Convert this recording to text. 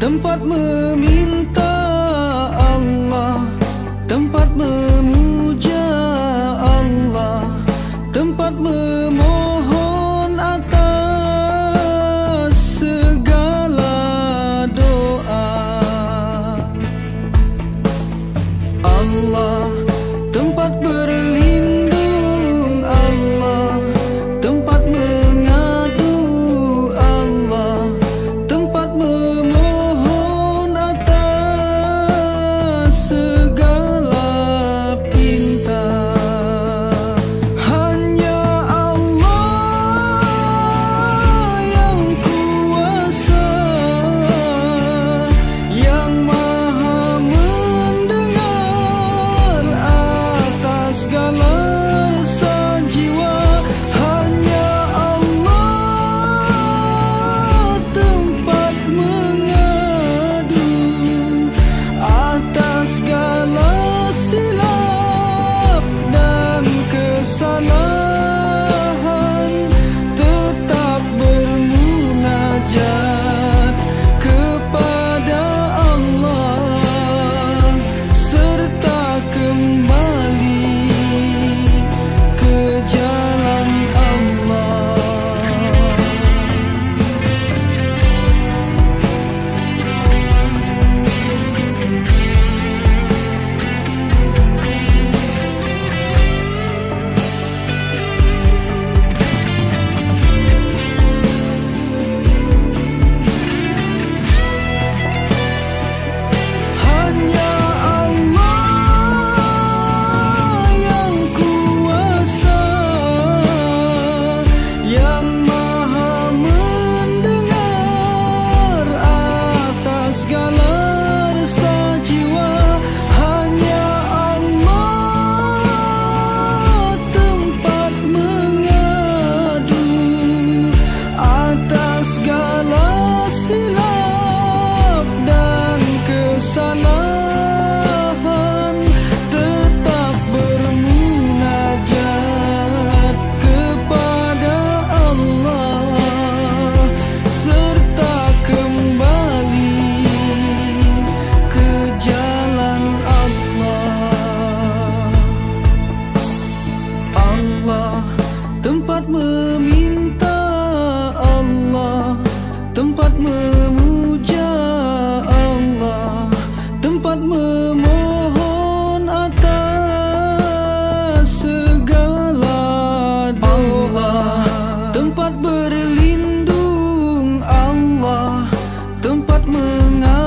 tempat meminta Allah. Tempat memuja Allah. Tempat memohon atas segala doa. Allah berlindung. Allah tempat mengalir